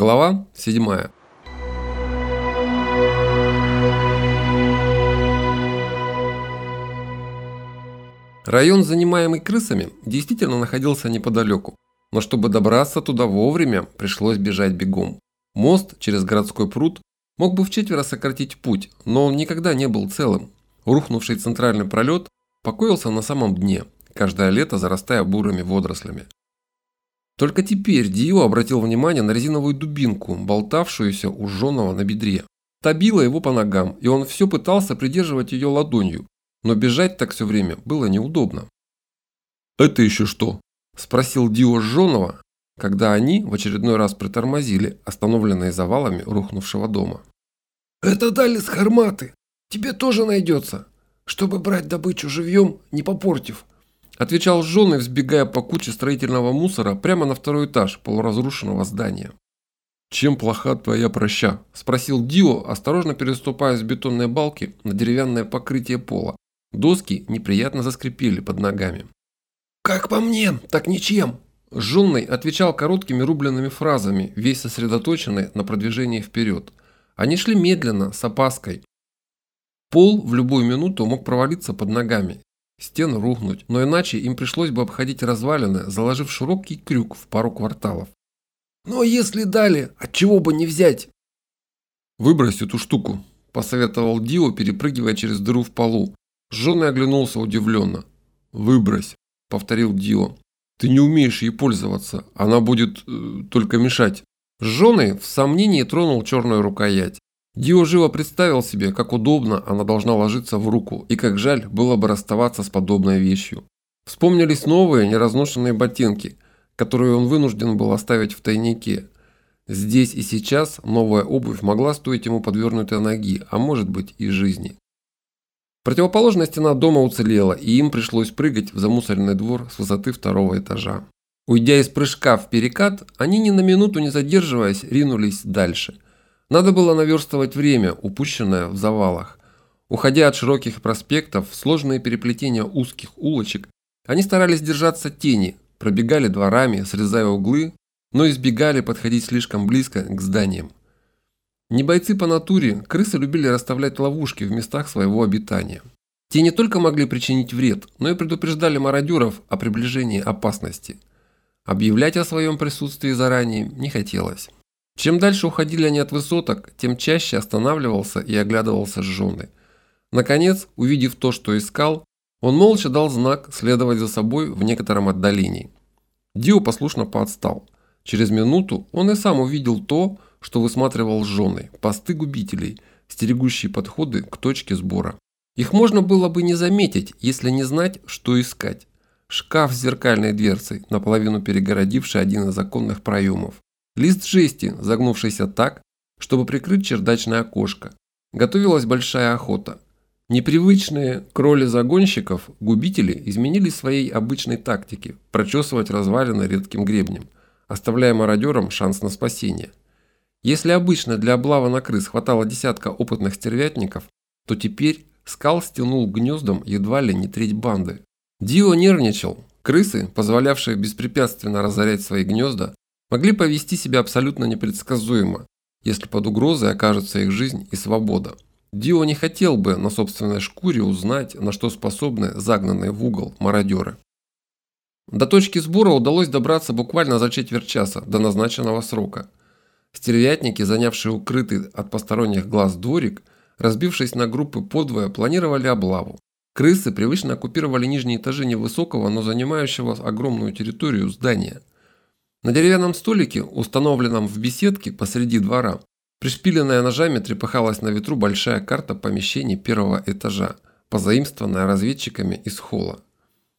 Глава 7. Район, занимаемый крысами, действительно находился неподалеку, но чтобы добраться туда вовремя, пришлось бежать бегом. Мост через городской пруд мог бы в четверо сократить путь, но он никогда не был целым. Рухнувший центральный пролет покоился на самом дне, каждое лето зарастая бурыми водорослями. Только теперь Дио обратил внимание на резиновую дубинку, болтавшуюся у жженого на бедре. Та била его по ногам, и он все пытался придерживать ее ладонью, но бежать так все время было неудобно. «Это еще что?» – спросил Дио жженого, когда они в очередной раз притормозили, остановленные завалами рухнувшего дома. «Это Далис Харматы. Тебе тоже найдется, чтобы брать добычу живьем, не попортив», Отвечал жженый, взбегая по куче строительного мусора прямо на второй этаж полуразрушенного здания. «Чем плоха твоя проща?» – спросил Дио, осторожно переступая с бетонной балки на деревянное покрытие пола. Доски неприятно заскрипели под ногами. «Как по мне, так ничем!» Жженный отвечал короткими рубленными фразами, весь сосредоточенный на продвижении вперед. Они шли медленно, с опаской. Пол в любую минуту мог провалиться под ногами, стены рухнуть, но иначе им пришлось бы обходить развалины, заложив широкий крюк в пару кварталов. «Но если дали, от чего бы не взять?» «Выбрось эту штуку», – посоветовал Дио, перепрыгивая через дыру в полу. Жженый оглянулся удивленно. «Выбрось», – повторил Дио. «Ты не умеешь ей пользоваться, она будет э, только мешать». Жженый в сомнении тронул черную рукоять. Дио живо представил себе, как удобно она должна ложиться в руку и как жаль было бы расставаться с подобной вещью. Вспомнились новые неразношенные ботинки, которые он вынужден был оставить в тайнике. Здесь и сейчас новая обувь могла стоить ему подвернутой ноги, а может быть и жизни. Противоположная стена дома уцелела, и им пришлось прыгать в замусоренный двор с высоты второго этажа. Уйдя из прыжка в перекат, они ни на минуту не задерживаясь ринулись дальше – надо было наверстывать время, упущенное в завалах. Уходя от широких проспектов в сложные переплетения узких улочек, они старались держаться тени, пробегали дворами, срезая углы, но избегали подходить слишком близко к зданиям. Не бойцы по натуре, крысы любили расставлять ловушки в местах своего обитания. Те не только могли причинить вред, но и предупреждали мародеров о приближении опасности. Объявлять о своем присутствии заранее не хотелось. Чем дальше уходили они от высоток, тем чаще останавливался и оглядывался сжженный. Наконец, увидев то, что искал, он молча дал знак следовать за собой в некотором отдалении. Дио послушно поотстал. Через минуту он и сам увидел то, что высматривал сжженный, посты губителей, стерегущие подходы к точке сбора. Их можно было бы не заметить, если не знать, что искать. Шкаф с зеркальной дверцей, наполовину перегородивший один из законных проемов. Лист жести, загнувшийся так, чтобы прикрыть чердачное окошко. Готовилась большая охота. Непривычные кроли загонщиков, губители, изменили своей обычной тактике – прочесывать развалины редким гребнем, оставляя мародерам шанс на спасение. Если обычно для облавы на крыс хватало десятка опытных стервятников, то теперь скал стянул гнездом едва ли не треть банды. Дио нервничал. Крысы, позволявшие беспрепятственно разорять свои гнезда, могли повести себя абсолютно непредсказуемо, если под угрозой окажется их жизнь и свобода. Дио не хотел бы на собственной шкуре узнать, на что способны загнанные в угол мародеры. До точки сбора удалось добраться буквально за четверть часа до назначенного срока. Стервятники, занявшие укрытый от посторонних глаз дворик, разбившись на группы подвое, планировали облаву. Крысы привычно оккупировали нижние этажи невысокого, но занимающего огромную территорию здания – на деревянном столике, установленном в беседке посреди двора, пришпиленная ножами трепыхалась на ветру большая карта помещений первого этажа, позаимствованная разведчиками из холла.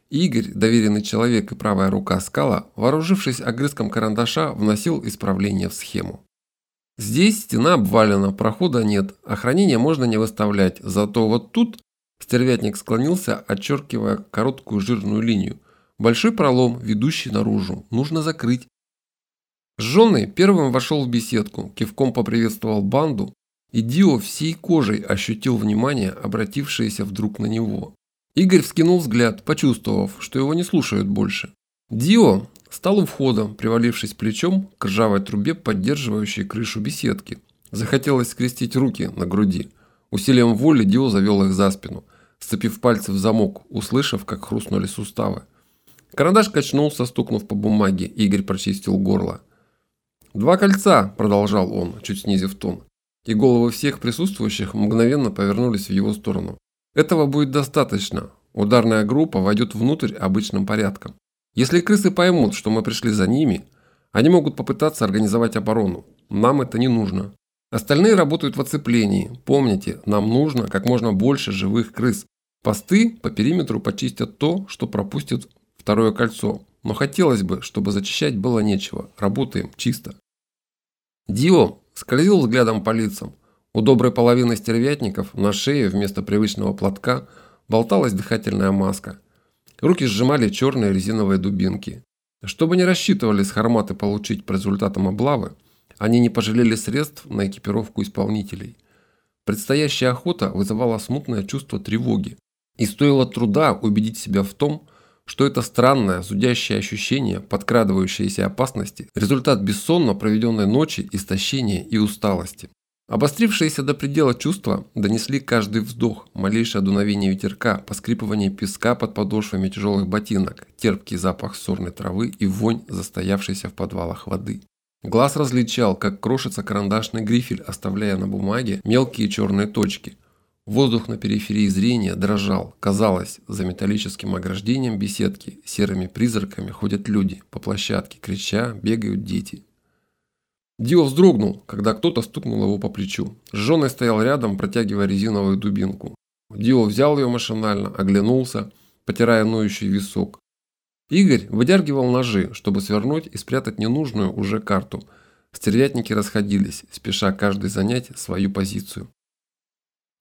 Игорь, доверенный человек и правая рука скала, вооружившись огрызком карандаша, вносил исправление в схему. Здесь стена обвалена, прохода нет, охранение можно не выставлять, зато вот тут стервятник склонился, отчеркивая короткую жирную линию. Большой пролом, ведущий наружу, нужно закрыть, Жженый первым вошел в беседку, кивком поприветствовал банду, и Дио всей кожей ощутил внимание, обратившееся вдруг на него. Игорь вскинул взгляд, почувствовав, что его не слушают больше. Дио, стал у входа, привалившись плечом к ржавой трубе, поддерживающей крышу беседки. Захотелось скрестить руки на груди. Усилием воли Дио завел их за спину, сцепив пальцы в замок, услышав, как хрустнули суставы. Карандаш качнулся, стукнув по бумаге, Игорь прочистил горло. «Два кольца», – продолжал он, чуть снизив тон. И головы всех присутствующих мгновенно повернулись в его сторону. «Этого будет достаточно. Ударная группа войдет внутрь обычным порядком. Если крысы поймут, что мы пришли за ними, они могут попытаться организовать оборону. Нам это не нужно. Остальные работают в оцеплении. Помните, нам нужно как можно больше живых крыс. Посты по периметру почистят то, что пропустит второе кольцо. Но хотелось бы, чтобы зачищать было нечего. Работаем чисто. Дио скользил взглядом по лицам. У доброй половины стервятников на шее вместо привычного платка болталась дыхательная маска. Руки сжимали черные резиновые дубинки. Чтобы не рассчитывали с харматы получить по результатам облавы, они не пожалели средств на экипировку исполнителей. Предстоящая охота вызывала смутное чувство тревоги. И стоило труда убедить себя в том, что это странное, зудящее ощущение подкрадывающейся опасности – результат бессонно проведенной ночи, истощения и усталости. Обострившиеся до предела чувства донесли каждый вздох, малейшее дуновение ветерка, поскрипывание песка под подошвами тяжелых ботинок, терпкий запах сорной травы и вонь застоявшейся в подвалах воды. Глаз различал, как крошится карандашный грифель, оставляя на бумаге мелкие черные точки. Воздух на периферии зрения дрожал. Казалось, за металлическим ограждением беседки серыми призраками ходят люди. По площадке, крича, бегают дети. Дио вздрогнул, когда кто-то стукнул его по плечу. Жженый стоял рядом, протягивая резиновую дубинку. Дио взял ее машинально, оглянулся, потирая ноющий висок. Игорь выдергивал ножи, чтобы свернуть и спрятать ненужную уже карту. Стервятники расходились, спеша каждый занять свою позицию.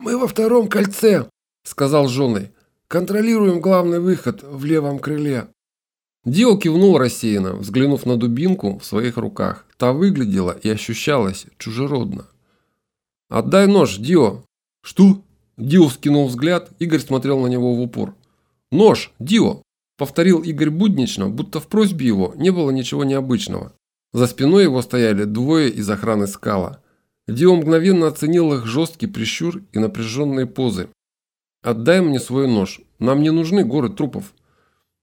«Мы во втором кольце», – сказал женой. «Контролируем главный выход в левом крыле». Дио кивнул рассеянно, взглянув на дубинку в своих руках. Та выглядела и ощущалась чужеродно. «Отдай нож, Дио!» «Что?» Дио вскинул взгляд, Игорь смотрел на него в упор. «Нож, Дио!» Повторил Игорь буднично, будто в просьбе его не было ничего необычного. За спиной его стояли двое из охраны скала. Дио мгновенно оценил их жесткий прищур и напряженные позы. «Отдай мне свой нож. Нам не нужны горы трупов».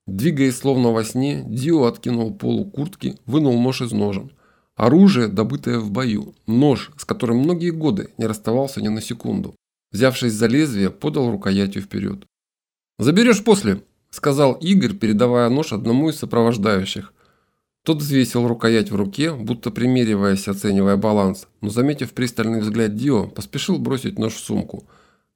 Двигаясь словно во сне, Дио откинул полу куртки, вынул нож из ножен. Оружие, добытое в бою. Нож, с которым многие годы не расставался ни на секунду. Взявшись за лезвие, подал рукоятью вперед. «Заберешь после», – сказал Игорь, передавая нож одному из сопровождающих. Тот взвесил рукоять в руке, будто примериваясь, оценивая баланс, но, заметив пристальный взгляд Дио, поспешил бросить нож в сумку,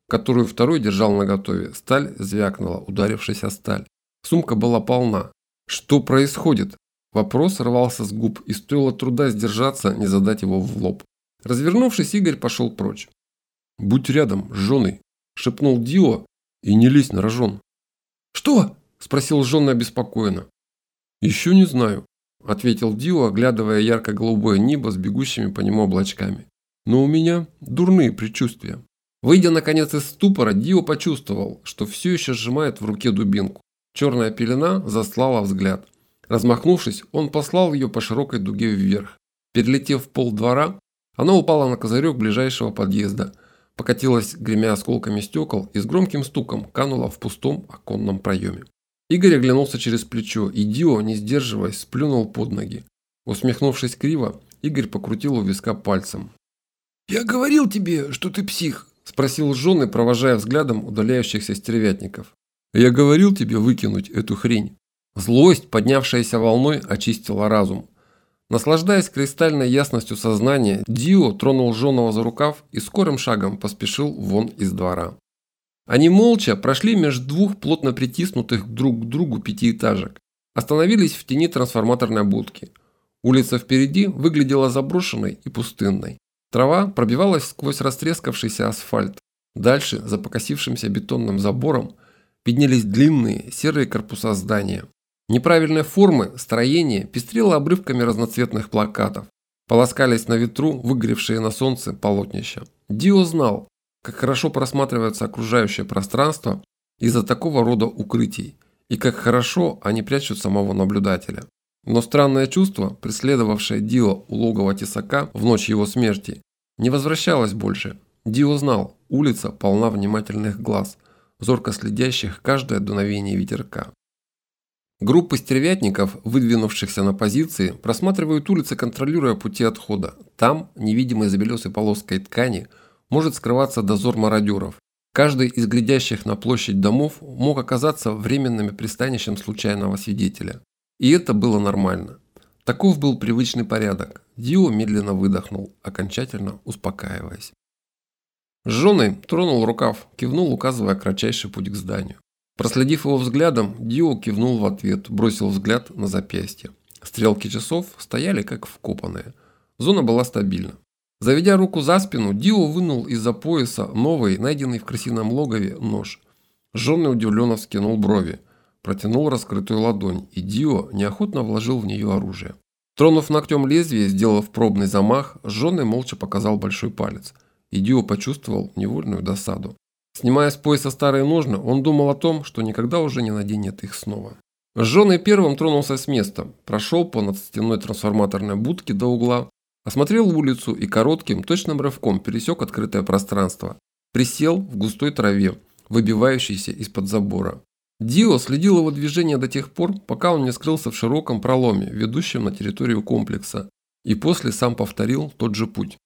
которую второй держал наготове. Сталь звякнула, ударившись о сталь. Сумка была полна. Что происходит? Вопрос рвался с губ, и стоило труда сдержаться, не задать его в лоб. Развернувшись, Игорь пошел прочь. «Будь рядом, жженый!» – шепнул Дио, – «и не лезь на рожон!» «Что?» – спросил Жон обеспокоенно. «Еще не знаю», – ответил Дио, оглядывая ярко-голубое небо с бегущими по нему облачками. «Но у меня дурные предчувствия». Выйдя наконец из ступора, Дио почувствовал, что все еще сжимает в руке дубинку. Черная пелена заслала взгляд. Размахнувшись, он послал ее по широкой дуге вверх. Перелетев пол двора, она упала на козырек ближайшего подъезда – покатилась, гремя осколками стекол, и с громким стуком канула в пустом оконном проеме. Игорь оглянулся через плечо, и Дио, не сдерживаясь, сплюнул под ноги. Усмехнувшись криво, Игорь покрутил у виска пальцем. «Я говорил тебе, что ты псих», – спросил жены, провожая взглядом удаляющихся стервятников. «Я говорил тебе выкинуть эту хрень». Злость, поднявшаяся волной, очистила разум. Наслаждаясь кристальной ясностью сознания, Дио тронул Жонова за рукав и скорым шагом поспешил вон из двора. Они молча прошли между двух плотно притиснутых друг к другу пятиэтажек. Остановились в тени трансформаторной будки. Улица впереди выглядела заброшенной и пустынной. Трава пробивалась сквозь растрескавшийся асфальт. Дальше, за покосившимся бетонным забором, виднелись длинные серые корпуса здания. Неправильной формы строение пестрило обрывками разноцветных плакатов. Полоскались на ветру выгоревшие на солнце полотнища. Дио знал, как хорошо просматривается окружающее пространство из-за такого рода укрытий, и как хорошо они прячут самого наблюдателя. Но странное чувство, преследовавшее Дио у логова тесака в ночь его смерти, не возвращалось больше. Дио знал, улица полна внимательных глаз, зорко следящих каждое дуновение ветерка. Группы стервятников, выдвинувшихся на позиции, просматривают улицы, контролируя пути отхода. Там, невидимой за белесой полоской ткани, может скрываться дозор мародеров. Каждый из глядящих на площадь домов мог оказаться временным пристанищем случайного свидетеля. И это было нормально. Таков был привычный порядок. Дио медленно выдохнул, окончательно успокаиваясь. Жженый тронул рукав, кивнул, указывая кратчайший путь к зданию. Проследив его взглядом, Дио кивнул в ответ, бросил взгляд на запястье. Стрелки часов стояли как вкопанные. Зона была стабильна. Заведя руку за спину, Дио вынул из-за пояса новый, найденный в крысином логове, нож. Жженый удивленно вскинул брови протянул раскрытую ладонь, и Дио неохотно вложил в нее оружие. Тронув ногтем лезвие, сделав пробный замах, жженый молча показал большой палец, и Дио почувствовал невольную досаду. Снимая с пояса старые ножны, он думал о том, что никогда уже не наденет их снова. Жженый первым тронулся с места, прошел по надстенной трансформаторной будке до угла, осмотрел улицу и коротким, точным рывком пересек открытое пространство. Присел в густой траве, выбивающейся из-под забора. Дио следил его движение до тех пор, пока он не скрылся в широком проломе, ведущем на территорию комплекса, и после сам повторил тот же путь.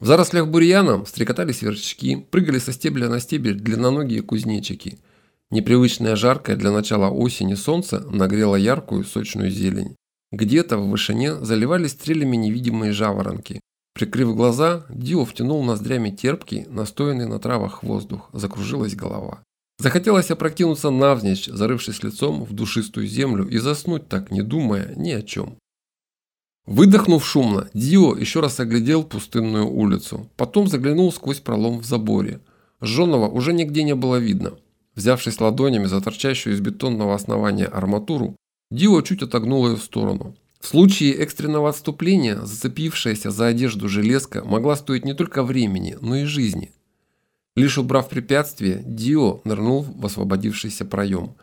В зарослях бурьяна стрекотали сверчки, прыгали со стебля на стебель длинноногие кузнечики. Непривычное жаркое для начала осени солнце нагрело яркую сочную зелень. Где-то в вышине заливались стрелями невидимые жаворонки. Прикрыв глаза, Дио втянул ноздрями терпкий, настоянный на травах воздух, закружилась голова. Захотелось опрокинуться навзничь, зарывшись лицом в душистую землю и заснуть так, не думая ни о чем. Выдохнув шумно, Дио еще раз оглядел пустынную улицу, потом заглянул сквозь пролом в заборе. Жженого уже нигде не было видно. Взявшись ладонями за торчащую из бетонного основания арматуру, Дио чуть отогнул ее в сторону. В случае экстренного отступления зацепившаяся за одежду железка могла стоить не только времени, но и жизни. Лишь убрав препятствие, Дио нырнул в освободившийся проем.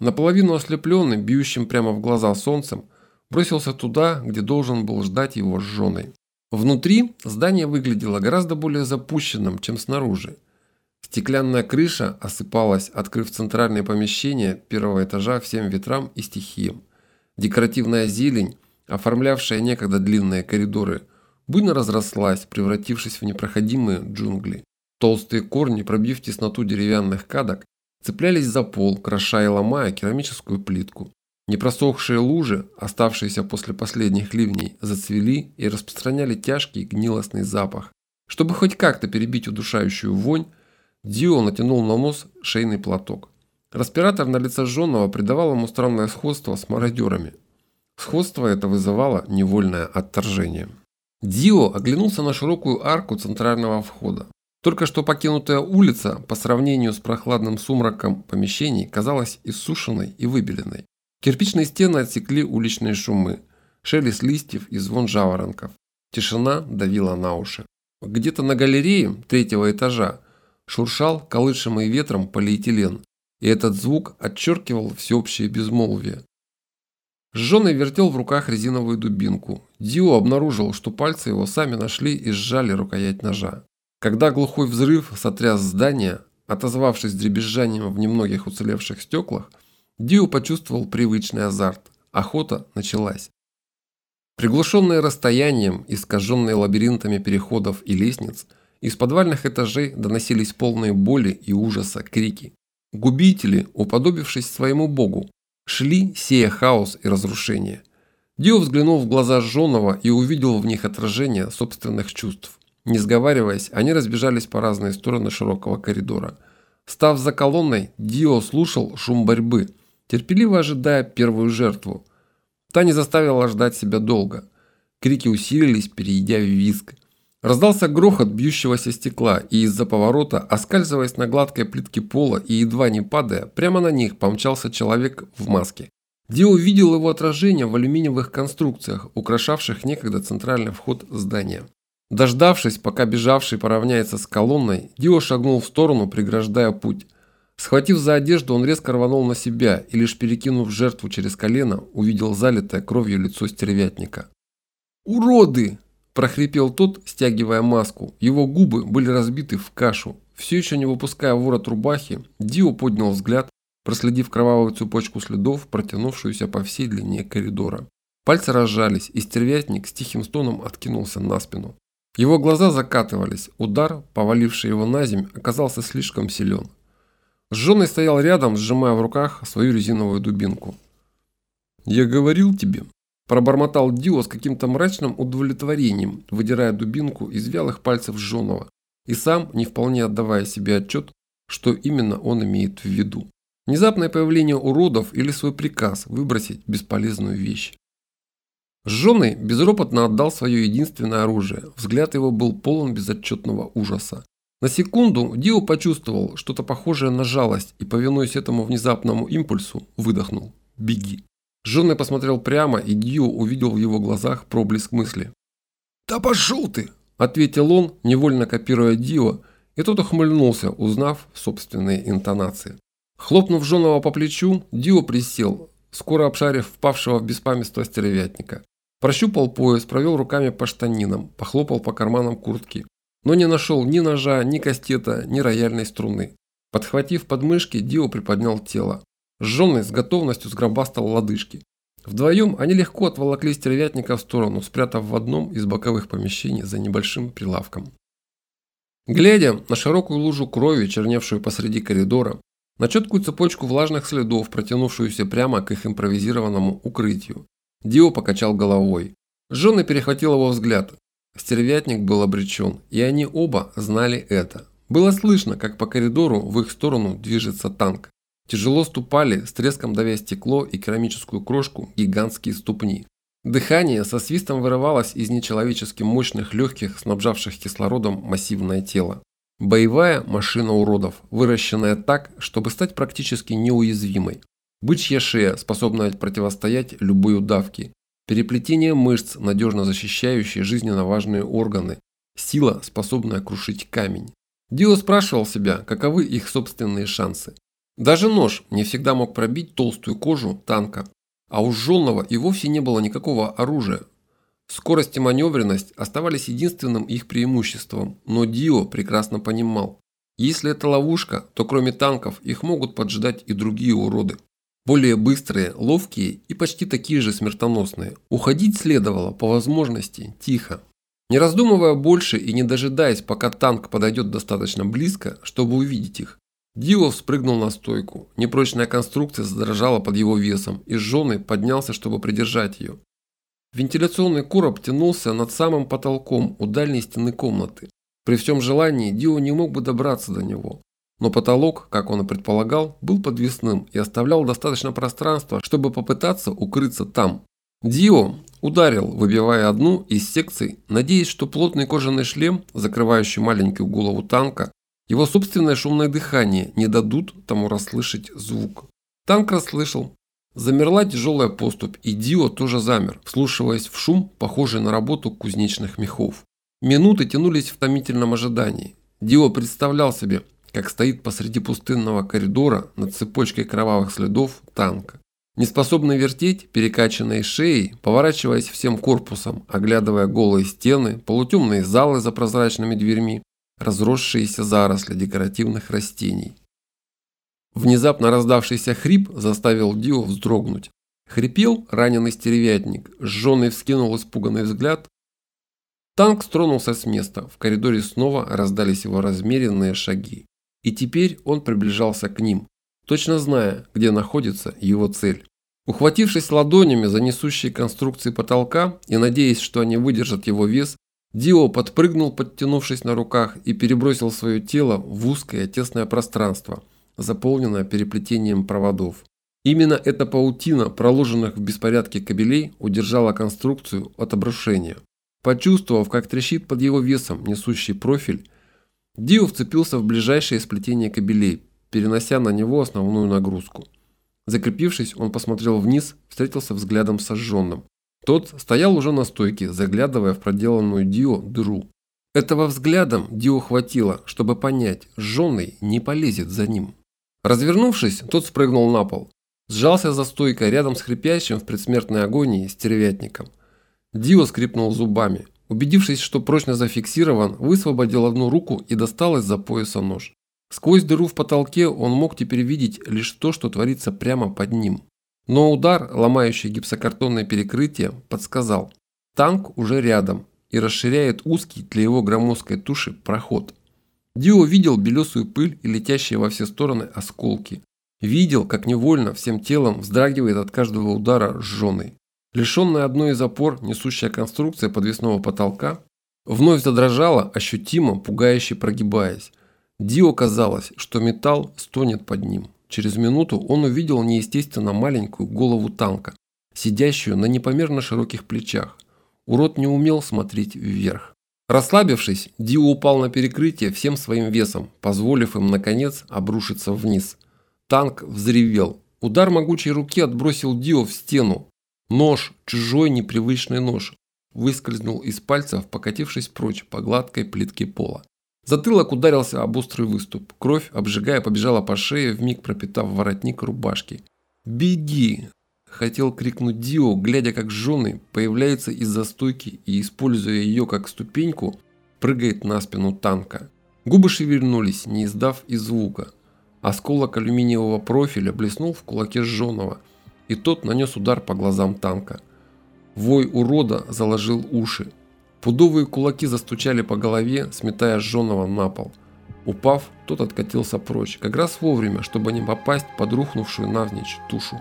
Наполовину ослепленный, бьющим прямо в глаза солнцем, бросился туда, где должен был ждать его с Внутри здание выглядело гораздо более запущенным, чем снаружи. Стеклянная крыша осыпалась, открыв центральное помещение первого этажа всем ветрам и стихиям. Декоративная зелень, оформлявшая некогда длинные коридоры, буйно разрослась, превратившись в непроходимые джунгли. Толстые корни, пробив тесноту деревянных кадок, цеплялись за пол, крошая и ломая керамическую плитку. Непросохшие лужи, оставшиеся после последних ливней, зацвели и распространяли тяжкий гнилостный запах. Чтобы хоть как-то перебить удушающую вонь, Дио натянул на нос шейный платок. Респиратор на лице жженого придавал ему странное сходство с мародерами. Сходство это вызывало невольное отторжение. Дио оглянулся на широкую арку центрального входа. Только что покинутая улица по сравнению с прохладным сумраком помещений казалась иссушенной и выбеленной. Кирпичные стены отсекли уличные шумы, шелест листьев и звон жаворонков. Тишина давила на уши. Где-то на галерее третьего этажа шуршал колышемый ветром полиэтилен, и этот звук отчеркивал всеобщее безмолвие. Жженый вертел в руках резиновую дубинку. Дио обнаружил, что пальцы его сами нашли и сжали рукоять ножа. Когда глухой взрыв сотряс здание, отозвавшись дребезжанием в немногих уцелевших стеклах, Дио почувствовал привычный азарт. Охота началась. Приглушенные расстоянием, искаженные лабиринтами переходов и лестниц, из подвальных этажей доносились полные боли и ужаса крики. Губители, уподобившись своему богу, шли, сея хаос и разрушение. Дио взглянул в глаза Жонова и увидел в них отражение собственных чувств. Не сговариваясь, они разбежались по разные стороны широкого коридора. Став за колонной, Дио слушал шум борьбы, терпеливо ожидая первую жертву. Та не заставила ждать себя долго. Крики усилились, перейдя в визг. Раздался грохот бьющегося стекла, и из-за поворота, оскальзываясь на гладкой плитке пола и едва не падая, прямо на них помчался человек в маске. Дио увидел его отражение в алюминиевых конструкциях, украшавших некогда центральный вход здания. Дождавшись, пока бежавший поравняется с колонной, Дио шагнул в сторону, преграждая путь. Схватив за одежду, он резко рванул на себя и, лишь перекинув жертву через колено, увидел залитое кровью лицо стервятника. «Уроды!» – прохрипел тот, стягивая маску. Его губы были разбиты в кашу. Все еще не выпуская ворот рубахи, Дио поднял взгляд, проследив кровавую цепочку следов, протянувшуюся по всей длине коридора. Пальцы разжались, и стервятник с тихим стоном откинулся на спину. Его глаза закатывались, удар, поваливший его на земь, оказался слишком силен. Жженый стоял рядом, сжимая в руках свою резиновую дубинку. «Я говорил тебе», – пробормотал Дио с каким-то мрачным удовлетворением, выдирая дубинку из вялых пальцев Жженого, и сам, не вполне отдавая себе отчет, что именно он имеет в виду. Внезапное появление уродов или свой приказ выбросить бесполезную вещь. Жженый безропотно отдал свое единственное оружие. Взгляд его был полон безотчетного ужаса. На секунду Дио почувствовал что-то похожее на жалость и, повинуясь этому внезапному импульсу, выдохнул. «Беги». Жженый посмотрел прямо, и Дио увидел в его глазах проблеск мысли. «Да пошел ты!» – ответил он, невольно копируя Дио, и тот ухмыльнулся, узнав собственные интонации. Хлопнув Жженого по плечу, Дио присел, скоро обшарив впавшего в беспамятство стервятника. Прощупал пояс, провел руками по штанинам, похлопал по карманам куртки. Но не нашел ни ножа, ни кастета, ни рояльной струны. Подхватив подмышки, Дио приподнял тело. Жженый с готовностью сгробастал лодыжки. Вдвоем они легко отволокли стервятника в сторону, спрятав в одном из боковых помещений за небольшим прилавком. Глядя на широкую лужу крови, черневшую посреди коридора, на четкую цепочку влажных следов, протянувшуюся прямо к их импровизированному укрытию, Дио покачал головой. Жены перехватил его взгляд. Стервятник был обречен, и они оба знали это. Было слышно, как по коридору в их сторону движется танк. Тяжело ступали, с треском давя стекло и керамическую крошку, гигантские ступни. Дыхание со свистом вырывалось из нечеловечески мощных легких, снабжавших кислородом массивное тело. Боевая машина уродов, выращенная так, чтобы стать практически неуязвимой. Бычья шея, способная противостоять любой удавке. Переплетение мышц, надежно защищающие жизненно важные органы. Сила, способная крушить камень. Дио спрашивал себя, каковы их собственные шансы. Даже нож не всегда мог пробить толстую кожу танка, а у жженного и вовсе не было никакого оружия. Скорость и маневренность оставались единственным их преимуществом, но Дио прекрасно понимал, если это ловушка, то кроме танков их могут поджидать и другие уроды. Более быстрые, ловкие и почти такие же смертоносные. Уходить следовало, по возможности, тихо. Не раздумывая больше и не дожидаясь, пока танк подойдет достаточно близко, чтобы увидеть их, Дио спрыгнул на стойку. Непрочная конструкция задрожала под его весом, и жженый поднялся, чтобы придержать ее. Вентиляционный короб тянулся над самым потолком у дальней стены комнаты. При всем желании Дио не мог бы добраться до него. Но потолок, как он и предполагал, был подвесным и оставлял достаточно пространства, чтобы попытаться укрыться там. Дио ударил, выбивая одну из секций, надеясь, что плотный кожаный шлем, закрывающий маленькую голову танка, его собственное шумное дыхание не дадут тому расслышать звук. Танк расслышал. Замерла тяжелая поступь, и Дио тоже замер, вслушиваясь в шум, похожий на работу кузнечных мехов. Минуты тянулись в томительном ожидании. Дио представлял себе, как стоит посреди пустынного коридора над цепочкой кровавых следов танка. Неспособный вертеть, перекачанной шеей, поворачиваясь всем корпусом, оглядывая голые стены, полутемные залы за прозрачными дверьми, разросшиеся заросли декоративных растений. Внезапно раздавшийся хрип заставил Дио вздрогнуть. Хрипел раненый стервятник, сжженный вскинул испуганный взгляд. Танк стронулся с места, в коридоре снова раздались его размеренные шаги. И теперь он приближался к ним, точно зная, где находится его цель. Ухватившись ладонями за несущие конструкции потолка и надеясь, что они выдержат его вес, Дио подпрыгнул, подтянувшись на руках, и перебросил свое тело в узкое тесное пространство, заполненное переплетением проводов. Именно эта паутина, проложенных в беспорядке кабелей, удержала конструкцию от обрушения. Почувствовав, как трещит под его весом несущий профиль, Дио вцепился в ближайшее сплетение кабелей, перенося на него основную нагрузку. Закрепившись, он посмотрел вниз, встретился взглядом с сожженным. Тот стоял уже на стойке, заглядывая в проделанную Дио дыру. Этого взглядом Дио хватило, чтобы понять, сжженный не полезет за ним. Развернувшись, тот спрыгнул на пол. Сжался за стойкой рядом с хрипящим в предсмертной агонии стервятником. Дио скрипнул зубами. Убедившись, что прочно зафиксирован, высвободил одну руку и достал из-за пояса нож. Сквозь дыру в потолке он мог теперь видеть лишь то, что творится прямо под ним. Но удар, ломающий гипсокартонное перекрытие, подсказал. Танк уже рядом и расширяет узкий для его громоздкой туши проход. Дио видел белесую пыль и летящие во все стороны осколки. Видел, как невольно всем телом вздрагивает от каждого удара сжженный. Лишенная одной из опор, несущая конструкция подвесного потолка, вновь задрожала, ощутимо, пугающе прогибаясь. Дио казалось, что металл стонет под ним. Через минуту он увидел неестественно маленькую голову танка, сидящую на непомерно широких плечах. Урод не умел смотреть вверх. Расслабившись, Дио упал на перекрытие всем своим весом, позволив им, наконец, обрушиться вниз. Танк взревел. Удар могучей руки отбросил Дио в стену. Нож, чужой непривычный нож, выскользнул из пальцев, покатившись прочь по гладкой плитке пола. Затылок ударился об острый выступ. Кровь, обжигая, побежала по шее, вмиг пропитав воротник рубашки. «Беги!» – хотел крикнуть Дио, глядя, как жены появляется из-за стойки и, используя ее как ступеньку, прыгает на спину танка. Губы шевельнулись, не издав и звука. Осколок алюминиевого профиля блеснул в кулаке сженого, и тот нанес удар по глазам танка. Вой урода заложил уши. Пудовые кулаки застучали по голове, сметая сжженного на пол. Упав, тот откатился прочь, как раз вовремя, чтобы не попасть под рухнувшую навзничь тушу.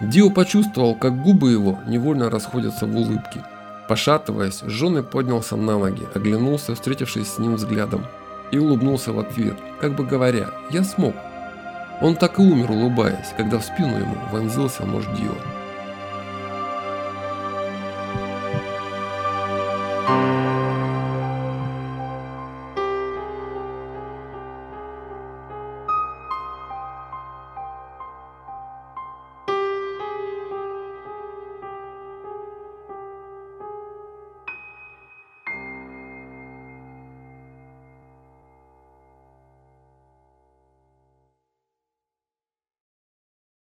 Дио почувствовал, как губы его невольно расходятся в улыбке. Пошатываясь, Жженый поднялся на ноги, оглянулся, встретившись с ним взглядом, и улыбнулся в ответ, как бы говоря «Я смог». Он так и умер, улыбаясь, когда в спину ему вонзился нож Дио.